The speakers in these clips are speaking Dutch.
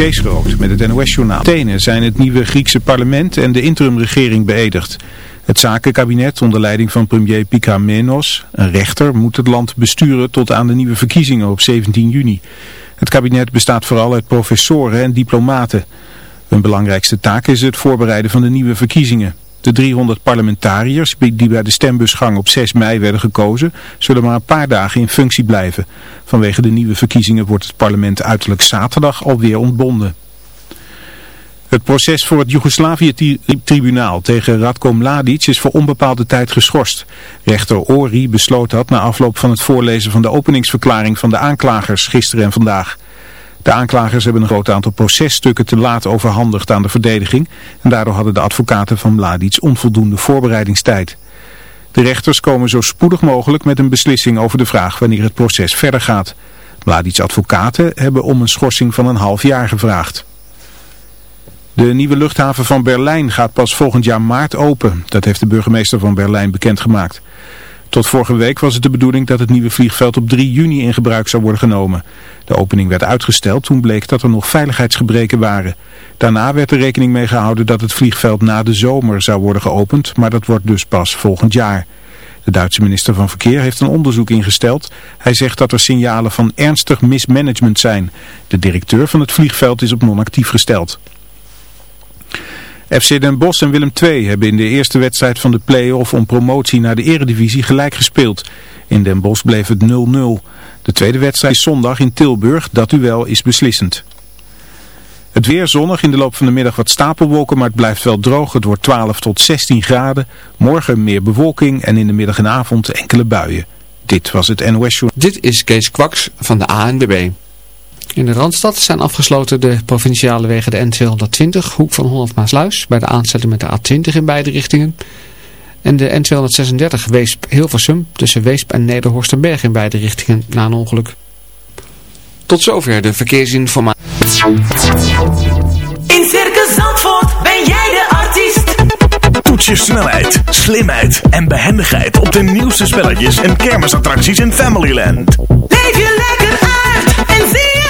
Kees met het NOS-journaal. Athene zijn het nieuwe Griekse parlement en de interimregering beëdigd. Het zakenkabinet onder leiding van premier Menos, een rechter, moet het land besturen tot aan de nieuwe verkiezingen op 17 juni. Het kabinet bestaat vooral uit professoren en diplomaten. Hun belangrijkste taak is het voorbereiden van de nieuwe verkiezingen. De 300 parlementariërs die bij de stembusgang op 6 mei werden gekozen, zullen maar een paar dagen in functie blijven. Vanwege de nieuwe verkiezingen wordt het parlement uiterlijk zaterdag alweer ontbonden. Het proces voor het Joegoslavië-tribunaal tegen Radko Mladic is voor onbepaalde tijd geschorst. Rechter Ori besloot dat na afloop van het voorlezen van de openingsverklaring van de aanklagers gisteren en vandaag. De aanklagers hebben een groot aantal processtukken te laat overhandigd aan de verdediging en daardoor hadden de advocaten van Mladic onvoldoende voorbereidingstijd. De rechters komen zo spoedig mogelijk met een beslissing over de vraag wanneer het proces verder gaat. Mladic advocaten hebben om een schorsing van een half jaar gevraagd. De nieuwe luchthaven van Berlijn gaat pas volgend jaar maart open. Dat heeft de burgemeester van Berlijn bekendgemaakt. Tot vorige week was het de bedoeling dat het nieuwe vliegveld op 3 juni in gebruik zou worden genomen. De opening werd uitgesteld toen bleek dat er nog veiligheidsgebreken waren. Daarna werd er rekening mee gehouden dat het vliegveld na de zomer zou worden geopend, maar dat wordt dus pas volgend jaar. De Duitse minister van Verkeer heeft een onderzoek ingesteld. Hij zegt dat er signalen van ernstig mismanagement zijn. De directeur van het vliegveld is op non-actief gesteld. FC Den Bosch en Willem II hebben in de eerste wedstrijd van de play-off om promotie naar de eredivisie gelijk gespeeld. In Den Bosch bleef het 0-0. De tweede wedstrijd is zondag in Tilburg. Dat duel is beslissend. Het weer zonnig, in de loop van de middag wat stapelwolken, maar het blijft wel droog. Het wordt 12 tot 16 graden. Morgen meer bewolking en in de middag en avond enkele buien. Dit was het NOS Show. Dit is Kees Kwaks van de ANWB. In de Randstad zijn afgesloten de provinciale wegen de N220, hoek van Holland Maasluis, bij de aansluiting met de A20 in beide richtingen. En de N236 Weesp-Hilversum tussen Weesp en Nederhorstenberg in beide richtingen na een ongeluk. Tot zover de verkeersinformatie. In Circus Zandvoort ben jij de artiest. Toets je snelheid, slimheid en behendigheid op de nieuwste spelletjes en kermisattracties in Familyland. Leef je lekker uit en zie zelf.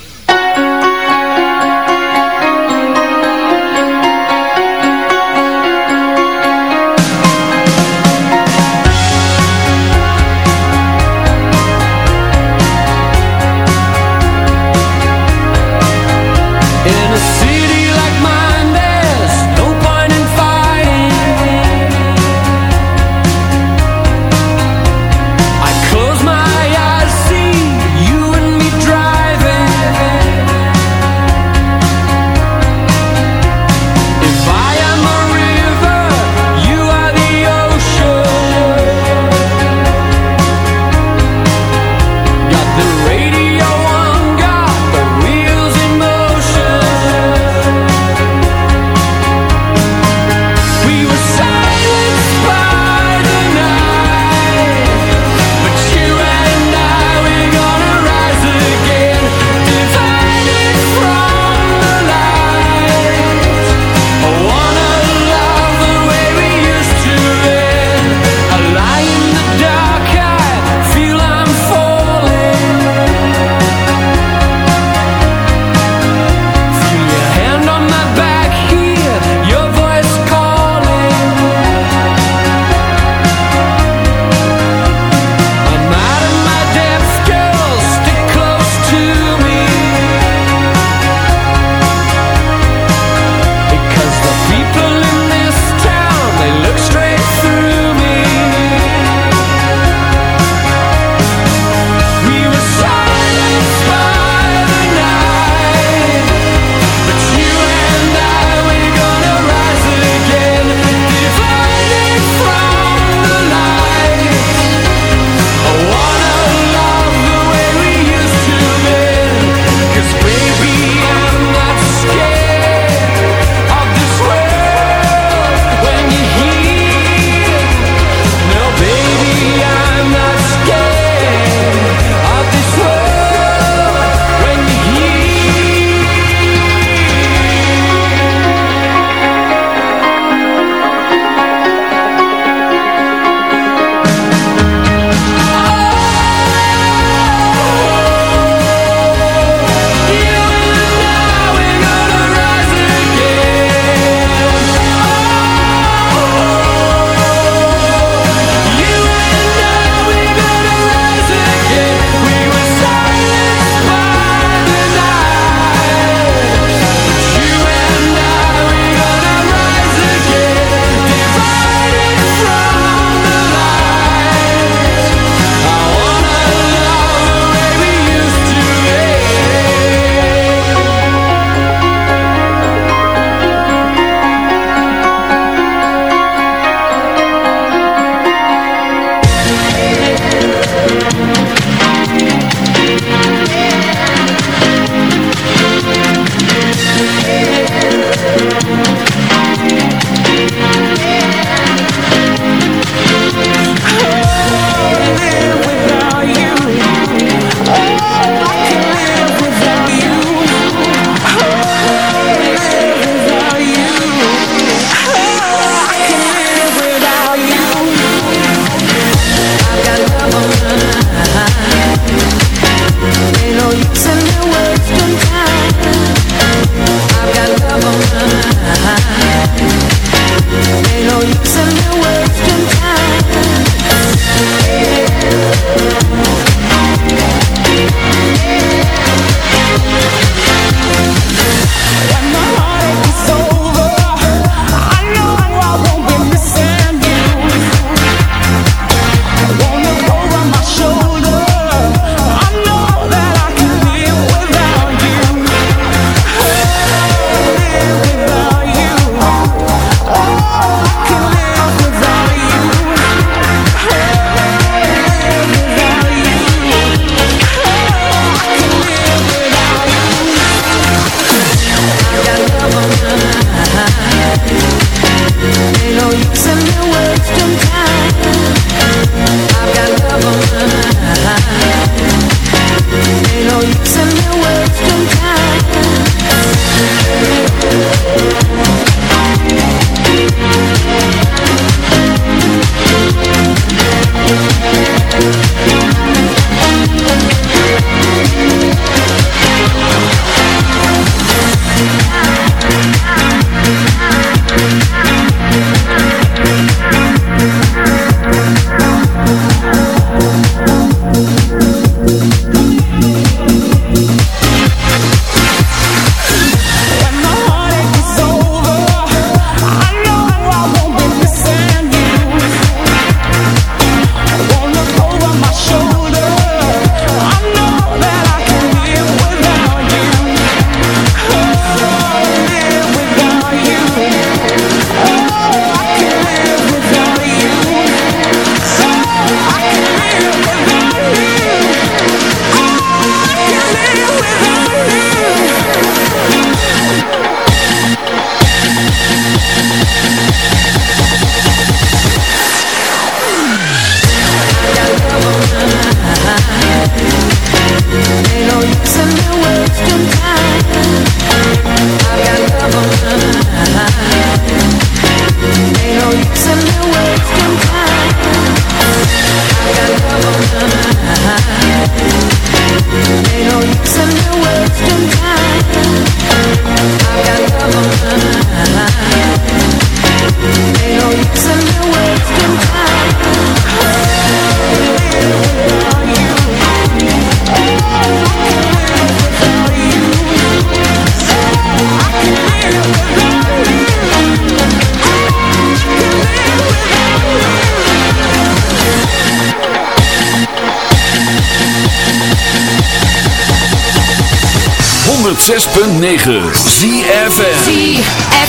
106.9 ZFM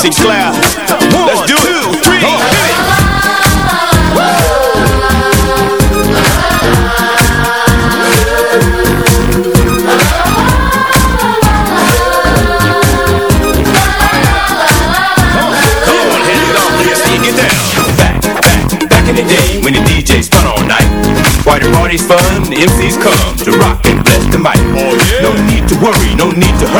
sexy cloud. Let's do it. In the day when the spun all night. Fun, the MCs come to rock and bless the mic. Oh, yeah. No need to worry, no need to hurt.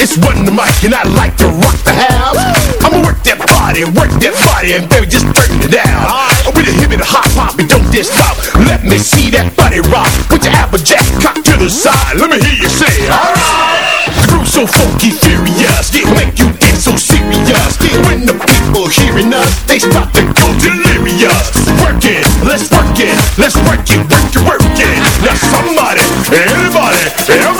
It's run the mic and I like to rock the house. I'ma work that body, work that body, and baby just turn it down. Alright, I'm gonna hit me the hot pop and don't diss stop. Let me see that body rock. Put your applejack cock to the side. Let me hear you say, alright. Groove so funky, furious, it make you get so serious. When the people hearing us, they start to go delirious. Work it, let's work it, let's work it, work it, work it. Now somebody, anybody, everybody.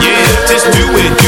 Yeah, just do it.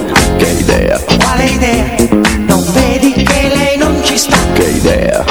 che idea, Quale idea? Non vedi che lei non ci sta? che idea?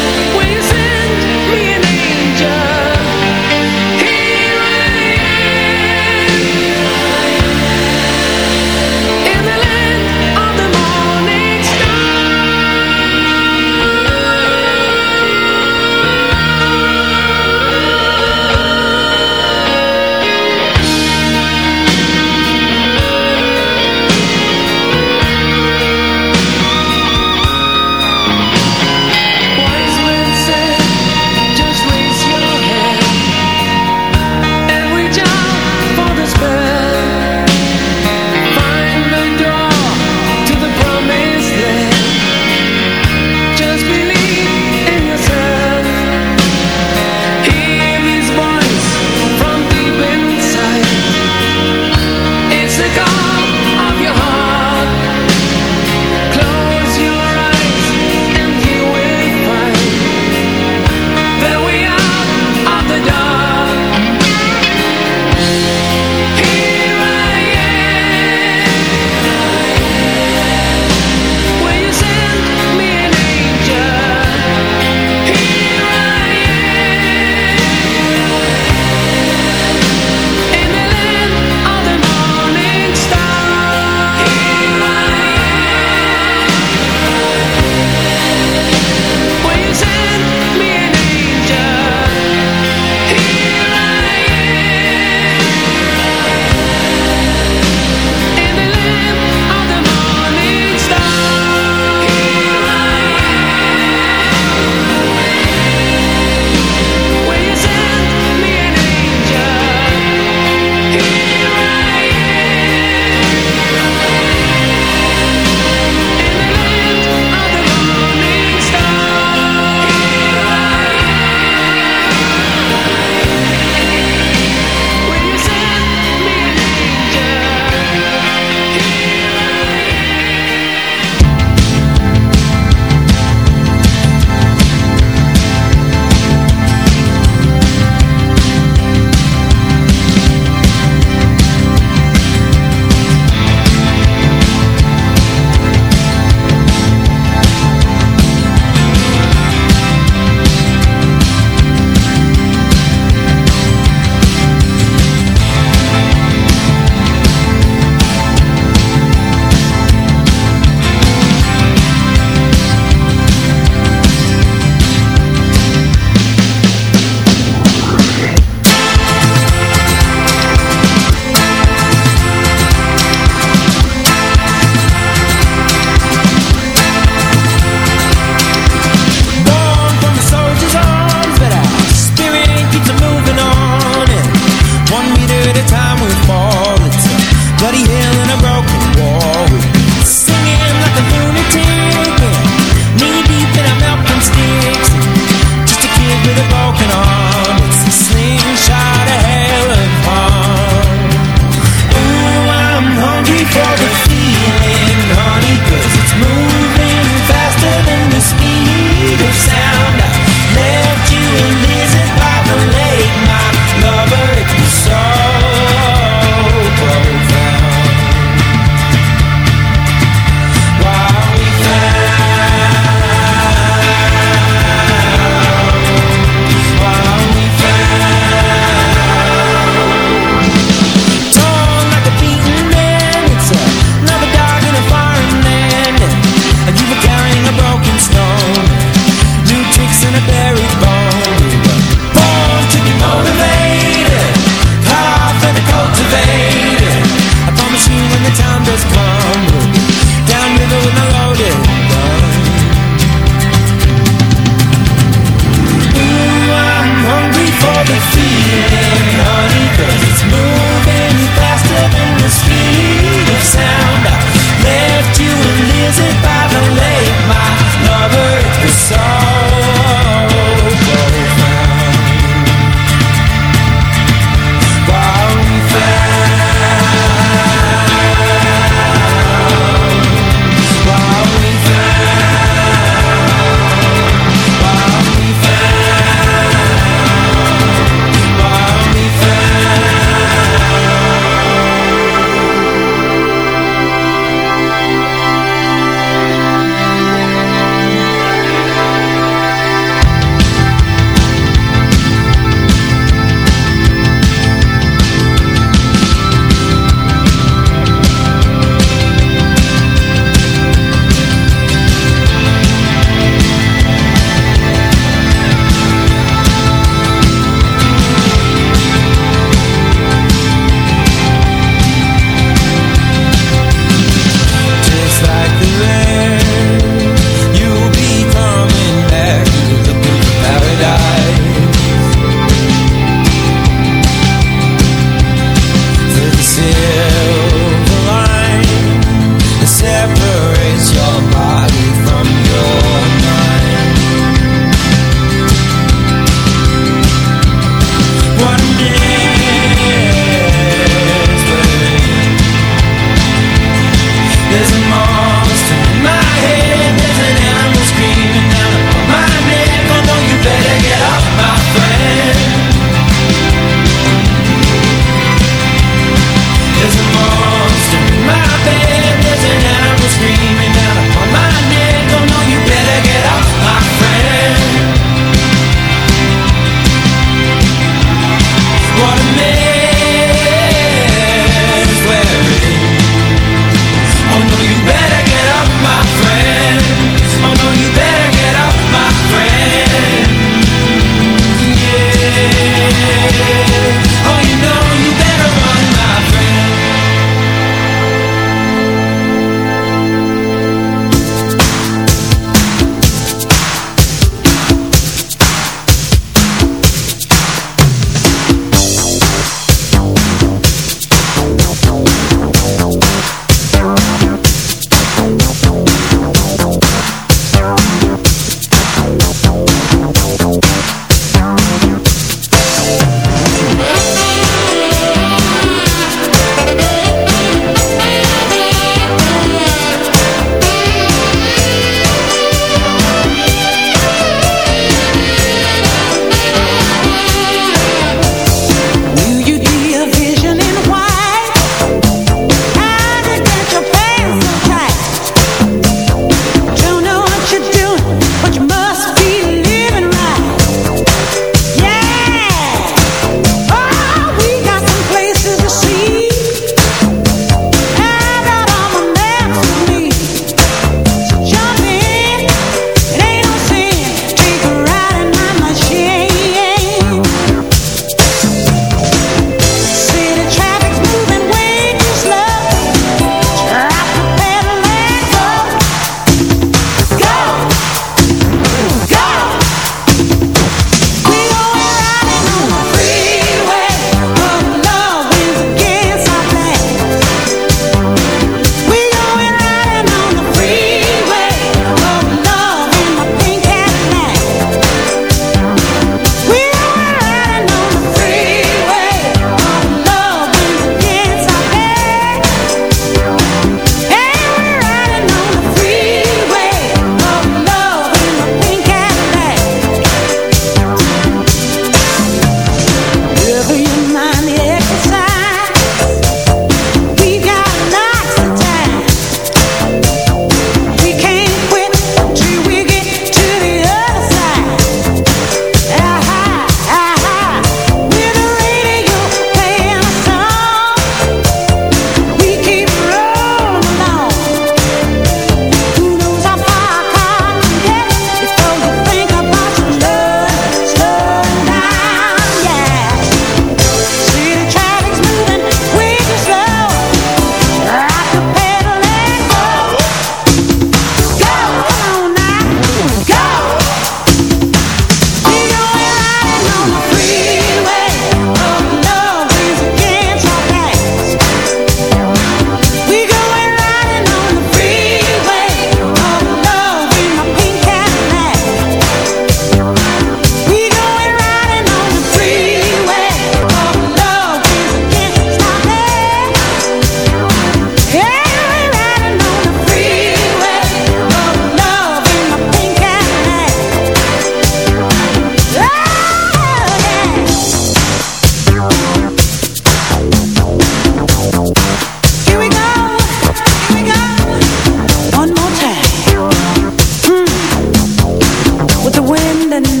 bending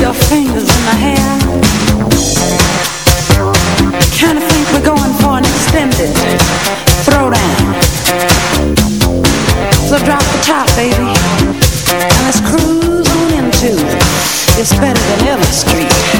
your fingers in my hair. Kind of think we're going for an extended throwdown. So drop the top, baby, and let's cruise on into. It's better than ever Street.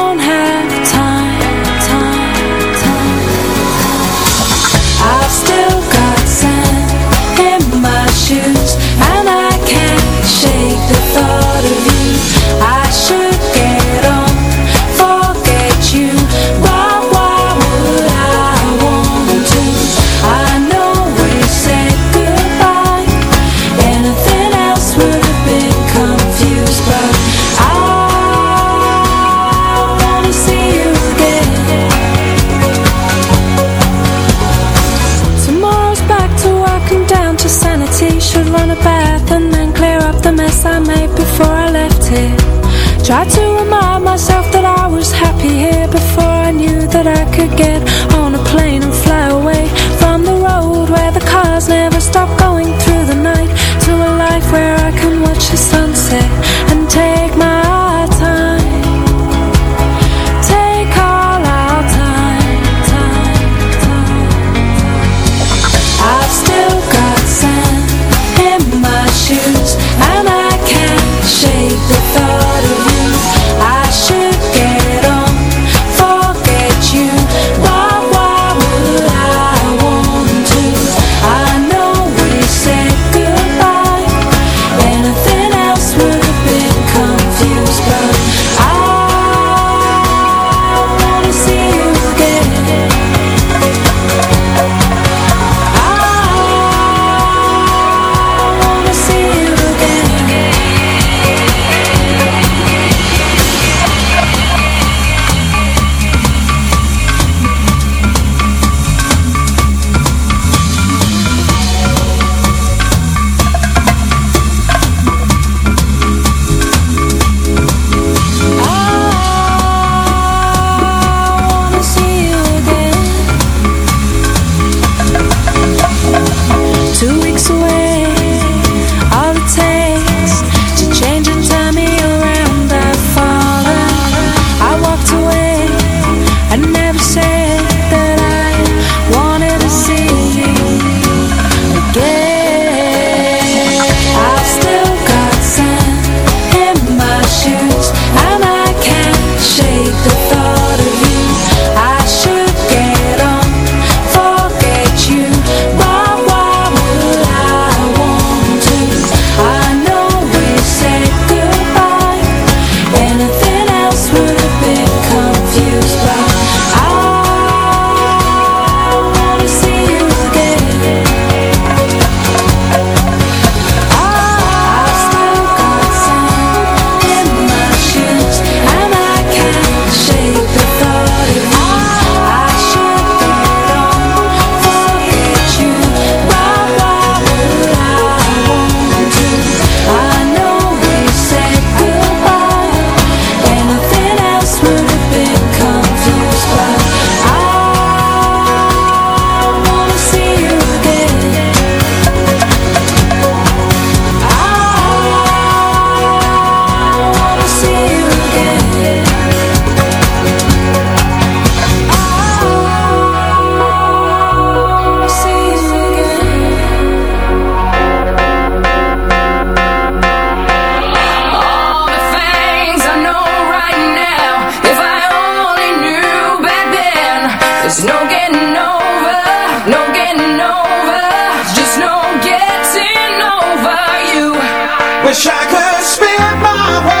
wish I could spin my way.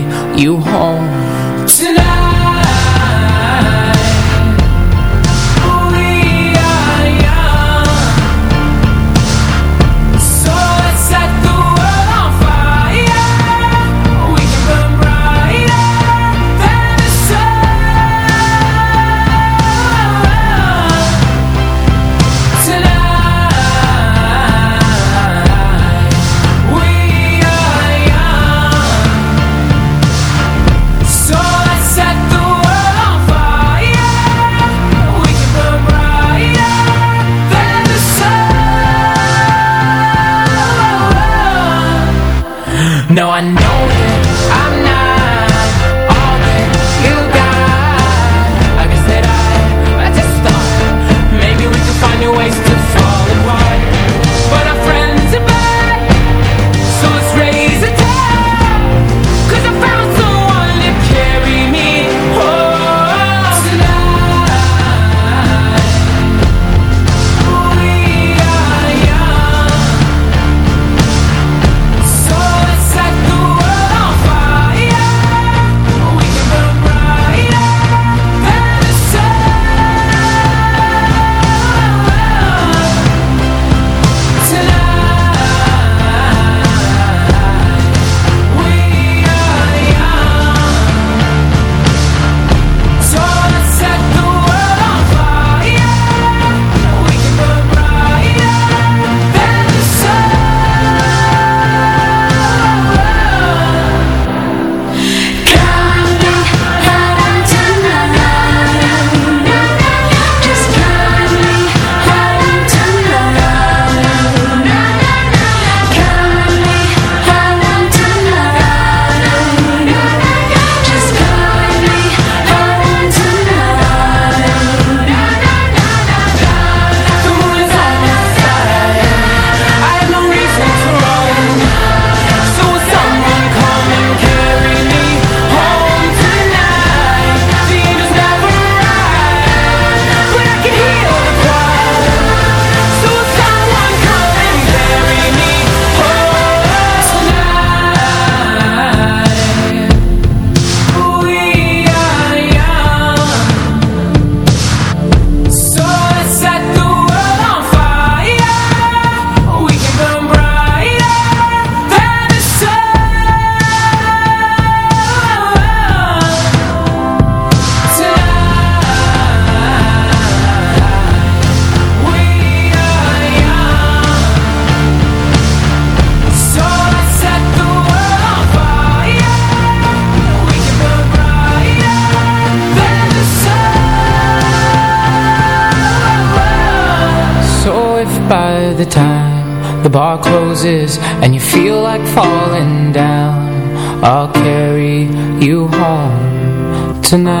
you home. tonight